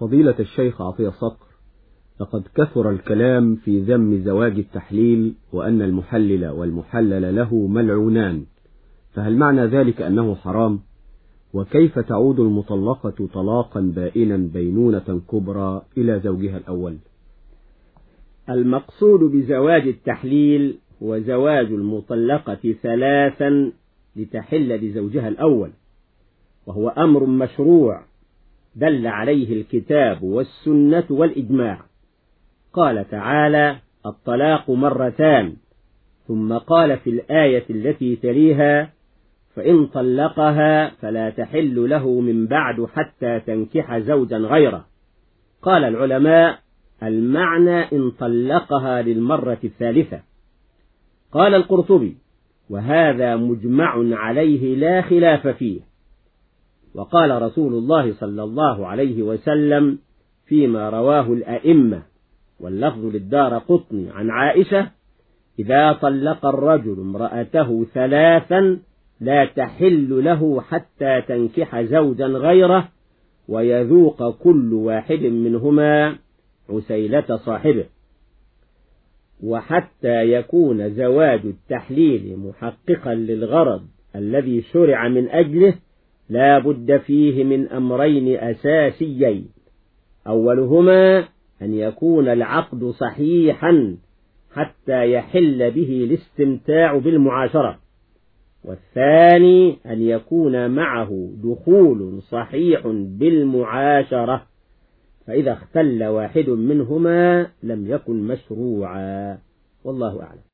فضيلة الشيخ عطية صقر لقد كثر الكلام في ذم زواج التحليل وأن المحلل والمحلل له ملعونان فهل معنى ذلك أنه حرام؟ وكيف تعود المطلقة طلاقا بائنا بينونة كبرى إلى زوجها الأول؟ المقصود بزواج التحليل هو زواج المطلقة ثلاثا لتحل لزوجها الأول وهو أمر مشروع دل عليه الكتاب والسنة والإجماع. قال تعالى الطلاق مرتان. ثم قال في الآية التي تليها فإن طلقها فلا تحل له من بعد حتى تنكح زوجا غيره. قال العلماء المعنى إن طلقها للمرة الثالثة. قال القرطبي وهذا مجمع عليه لا خلاف فيه. وقال رسول الله صلى الله عليه وسلم فيما رواه الأئمة واللفظ للدار قطني عن عائشة إذا طلق الرجل امرأته ثلاثا لا تحل له حتى تنكح زوجا غيره ويذوق كل واحد منهما عسيلة صاحبه. وحتى يكون زواج التحليل محققا للغرض الذي شرع من أجله لا بد فيه من أمرين أساسيين. أولهما أن يكون العقد صحيحا حتى يحل به الاستمتاع بالمعاشرة. والثاني أن يكون معه دخول صحيح بالمعاشرة. فإذا اختل واحد منهما لم يكن مشروعا. والله أعلم.